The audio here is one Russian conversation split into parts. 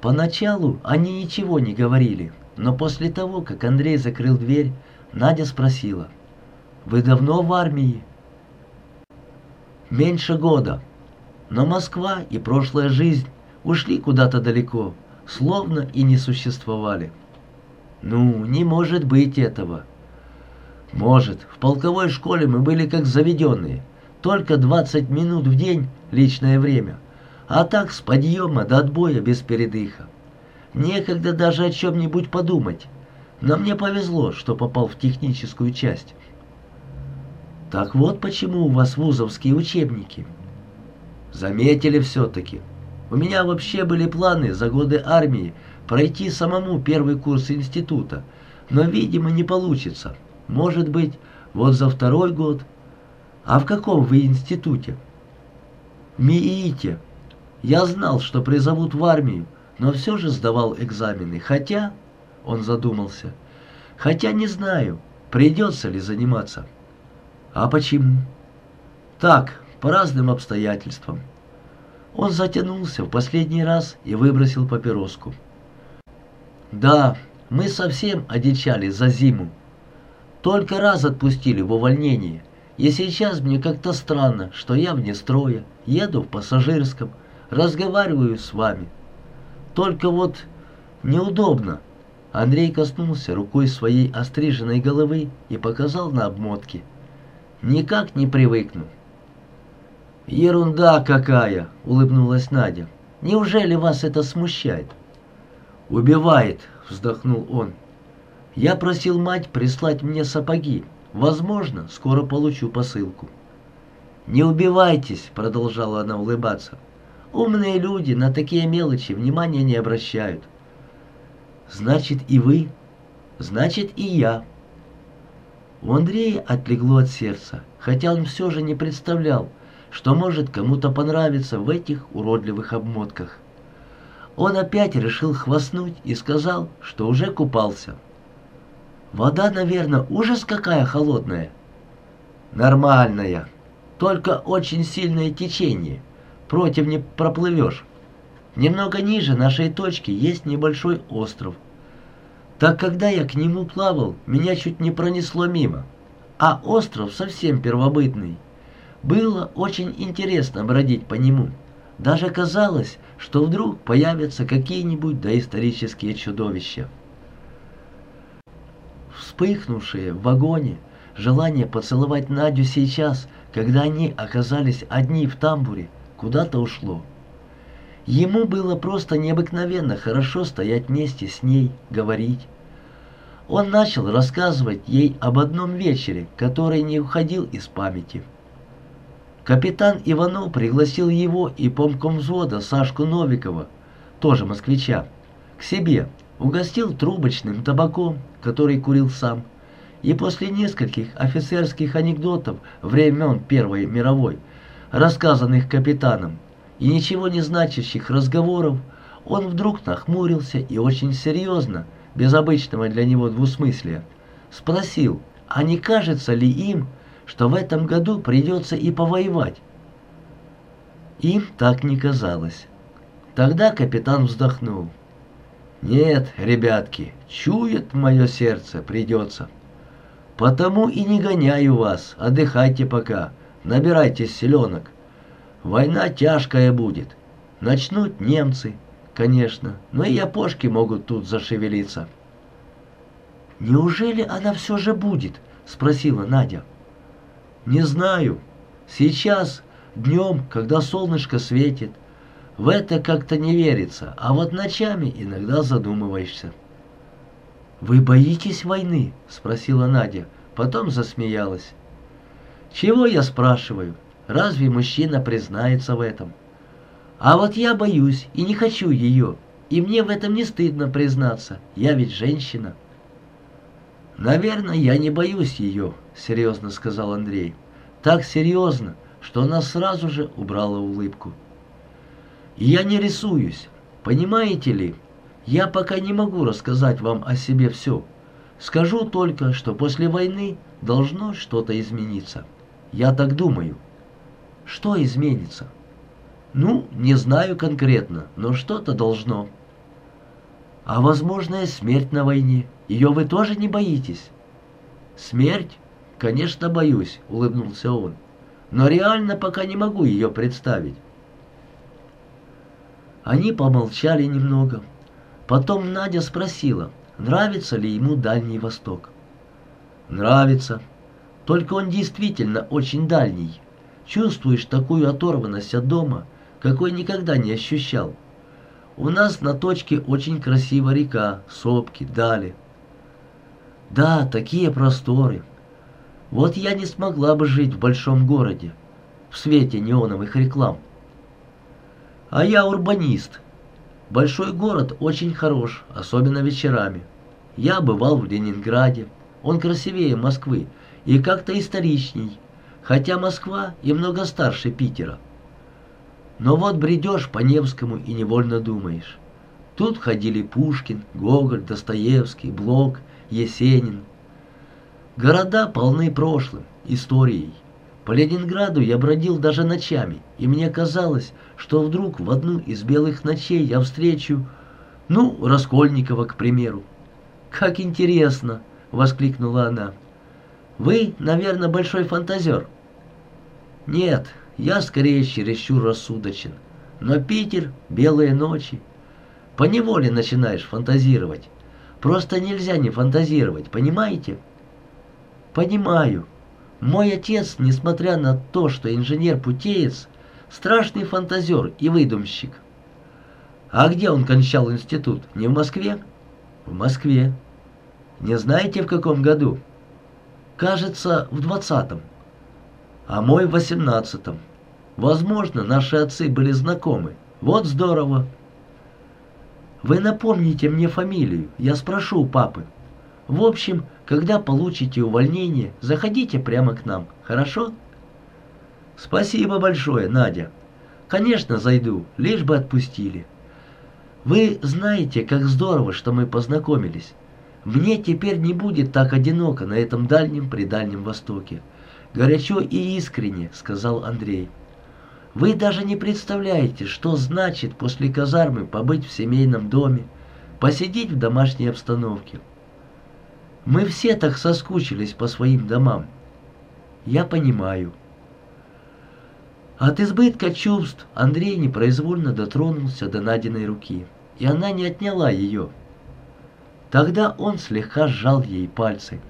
Поначалу они ничего не говорили, но после того, как Андрей закрыл дверь, Надя спросила, «Вы давно в армии?» «Меньше года. Но Москва и прошлая жизнь ушли куда-то далеко, словно и не существовали». «Ну, не может быть этого». «Может. В полковой школе мы были как заведенные. Только 20 минут в день личное время. А так с подъема до отбоя без передыха. Некогда даже о чем-нибудь подумать. Но мне повезло, что попал в техническую часть. Так вот почему у вас вузовские учебники. Заметили все-таки. У меня вообще были планы за годы армии пройти самому первый курс института, но, видимо, не получится. Может быть, вот за второй год. А в каком вы институте? МИИТе. Я знал, что призовут в армию, но все же сдавал экзамены, хотя... Он задумался. Хотя не знаю, придется ли заниматься. А почему? Так, по разным обстоятельствам. Он затянулся в последний раз и выбросил папироску. Да, мы совсем одичали за зиму. Только раз отпустили в увольнение. И сейчас мне как-то странно, что я вне строя, еду в пассажирском, разговариваю с вами. Только вот неудобно. Андрей коснулся рукой своей остриженной головы и показал на обмотке. Никак не привыкну. «Ерунда какая!» — улыбнулась Надя. «Неужели вас это смущает?» «Убивает!» — вздохнул он. «Я просил мать прислать мне сапоги. Возможно, скоро получу посылку». «Не убивайтесь!» — продолжала она улыбаться. «Умные люди на такие мелочи внимания не обращают». «Значит, и вы?» «Значит, и я». У Андрея отлегло от сердца, хотя он все же не представлял, что может кому-то понравиться в этих уродливых обмотках. Он опять решил хвастнуть и сказал, что уже купался. «Вода, наверное, ужас какая холодная». «Нормальная, только очень сильное течение, против не проплывешь. Немного ниже нашей точки есть небольшой остров. Так когда я к нему плавал, меня чуть не пронесло мимо. А остров совсем первобытный. Было очень интересно бродить по нему. Даже казалось, что вдруг появятся какие-нибудь доисторические чудовища. Вспыхнувшее в вагоне желание поцеловать Надю сейчас, когда они оказались одни в тамбуре, куда-то ушло. Ему было просто необыкновенно хорошо стоять вместе с ней, говорить. Он начал рассказывать ей об одном вечере, который не уходил из памяти. Капитан Иванов пригласил его и помком взвода Сашку Новикова, тоже москвича, к себе, угостил трубочным табаком, который курил сам, и после нескольких офицерских анекдотов времен Первой мировой, рассказанных капитаном, и ничего не значащих разговоров, он вдруг нахмурился и очень серьезно, без обычного для него двусмыслия, спросил, а не кажется ли им, что в этом году придется и повоевать? Им так не казалось. Тогда капитан вздохнул. «Нет, ребятки, чует мое сердце, придется. Потому и не гоняю вас, отдыхайте пока, набирайтесь селенок. Война тяжкая будет. Начнут немцы, конечно, но и япошки могут тут зашевелиться. «Неужели она все же будет?» — спросила Надя. «Не знаю. Сейчас, днем, когда солнышко светит, в это как-то не верится, а вот ночами иногда задумываешься». «Вы боитесь войны?» — спросила Надя, потом засмеялась. «Чего я спрашиваю? Разве мужчина признается в этом? А вот я боюсь и не хочу ее, и мне в этом не стыдно признаться, я ведь женщина. «Наверное, я не боюсь ее», — серьезно сказал Андрей. Так серьезно, что она сразу же убрала улыбку. «Я не рисуюсь, понимаете ли? Я пока не могу рассказать вам о себе все. Скажу только, что после войны должно что-то измениться. Я так думаю». Что изменится? Ну, не знаю конкретно, но что-то должно. А возможная смерть на войне, ее вы тоже не боитесь? Смерть? Конечно, боюсь, улыбнулся он. Но реально пока не могу ее представить. Они помолчали немного. Потом Надя спросила, нравится ли ему Дальний Восток. Нравится. Только он действительно очень дальний. Чувствуешь такую оторванность от дома, какой никогда не ощущал. У нас на точке очень красивая река, сопки, дали. Да, такие просторы. Вот я не смогла бы жить в большом городе, в свете неоновых реклам. А я урбанист. Большой город очень хорош, особенно вечерами. Я бывал в Ленинграде. Он красивее Москвы и как-то историчней, хотя Москва и много старше Питера. Но вот бредешь по Невскому и невольно думаешь. Тут ходили Пушкин, Гоголь, Достоевский, Блок, Есенин. Города полны прошлым, историей. По Ленинграду я бродил даже ночами, и мне казалось, что вдруг в одну из белых ночей я встречу, ну, Раскольникова, к примеру. «Как интересно!» — воскликнула она. «Вы, наверное, большой фантазер». «Нет, я скорее чересчур рассудочен. Но Питер, белые ночи. Поневоле начинаешь фантазировать. Просто нельзя не фантазировать, понимаете?» «Понимаю. Мой отец, несмотря на то, что инженер-путеец, страшный фантазер и выдумщик». «А где он кончал институт? Не в Москве?» «В Москве». «Не знаете, в каком году?» «Кажется, в двадцатом» а мой в восемнадцатом. Возможно, наши отцы были знакомы. Вот здорово. Вы напомните мне фамилию, я спрошу у папы. В общем, когда получите увольнение, заходите прямо к нам, хорошо? Спасибо большое, Надя. Конечно, зайду, лишь бы отпустили. Вы знаете, как здорово, что мы познакомились. Мне теперь не будет так одиноко на этом дальнем-предальнем Востоке. «Горячо и искренне», — сказал Андрей. «Вы даже не представляете, что значит после казармы побыть в семейном доме, посидеть в домашней обстановке. Мы все так соскучились по своим домам. Я понимаю». От избытка чувств Андрей непроизвольно дотронулся до Надиной руки, и она не отняла ее. Тогда он слегка сжал ей пальцы.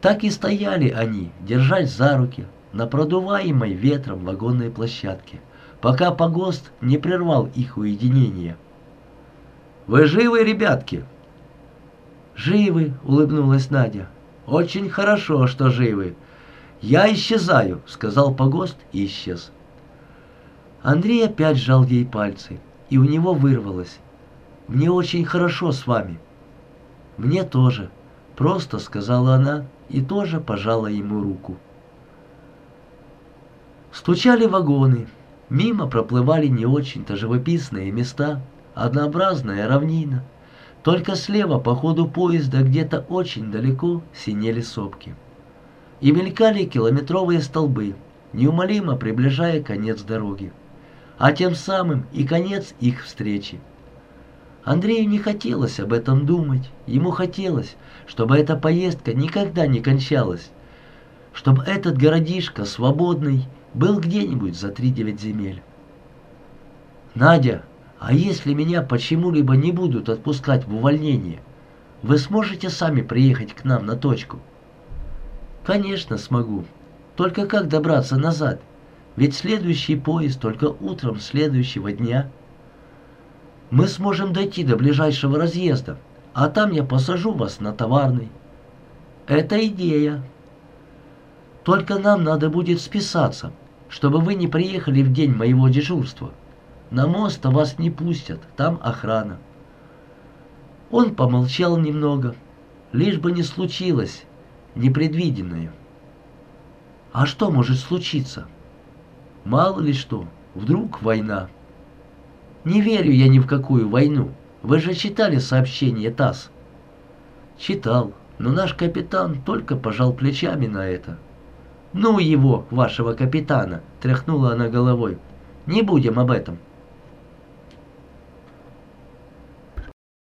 Так и стояли они, держась за руки, на продуваемой ветром вагонной площадке, пока погост не прервал их уединение. «Вы живы, ребятки?» «Живы», — улыбнулась Надя. «Очень хорошо, что живы. Я исчезаю», — сказал погост и исчез. Андрей опять сжал ей пальцы, и у него вырвалось. «Мне очень хорошо с вами». «Мне тоже», — просто сказала она и тоже пожала ему руку. Стучали вагоны, мимо проплывали не очень-то живописные места, однообразная равнина. Только слева по ходу поезда где-то очень далеко синели сопки. И мелькали километровые столбы, неумолимо приближая конец дороги, а тем самым и конец их встречи. Андрею не хотелось об этом думать. Ему хотелось, чтобы эта поездка никогда не кончалась. Чтобы этот городишко свободный был где-нибудь за три девять земель. «Надя, а если меня почему-либо не будут отпускать в увольнение, вы сможете сами приехать к нам на точку?» «Конечно смогу. Только как добраться назад? Ведь следующий поезд только утром следующего дня». Мы сможем дойти до ближайшего разъезда, а там я посажу вас на товарный. Это идея. Только нам надо будет списаться, чтобы вы не приехали в день моего дежурства. На мост вас не пустят, там охрана. Он помолчал немного, лишь бы не случилось непредвиденное. А что может случиться? Мало ли что, вдруг война. Не верю я ни в какую войну. Вы же читали сообщение ТАСС? Читал, но наш капитан только пожал плечами на это. Ну его, вашего капитана, тряхнула она головой. Не будем об этом.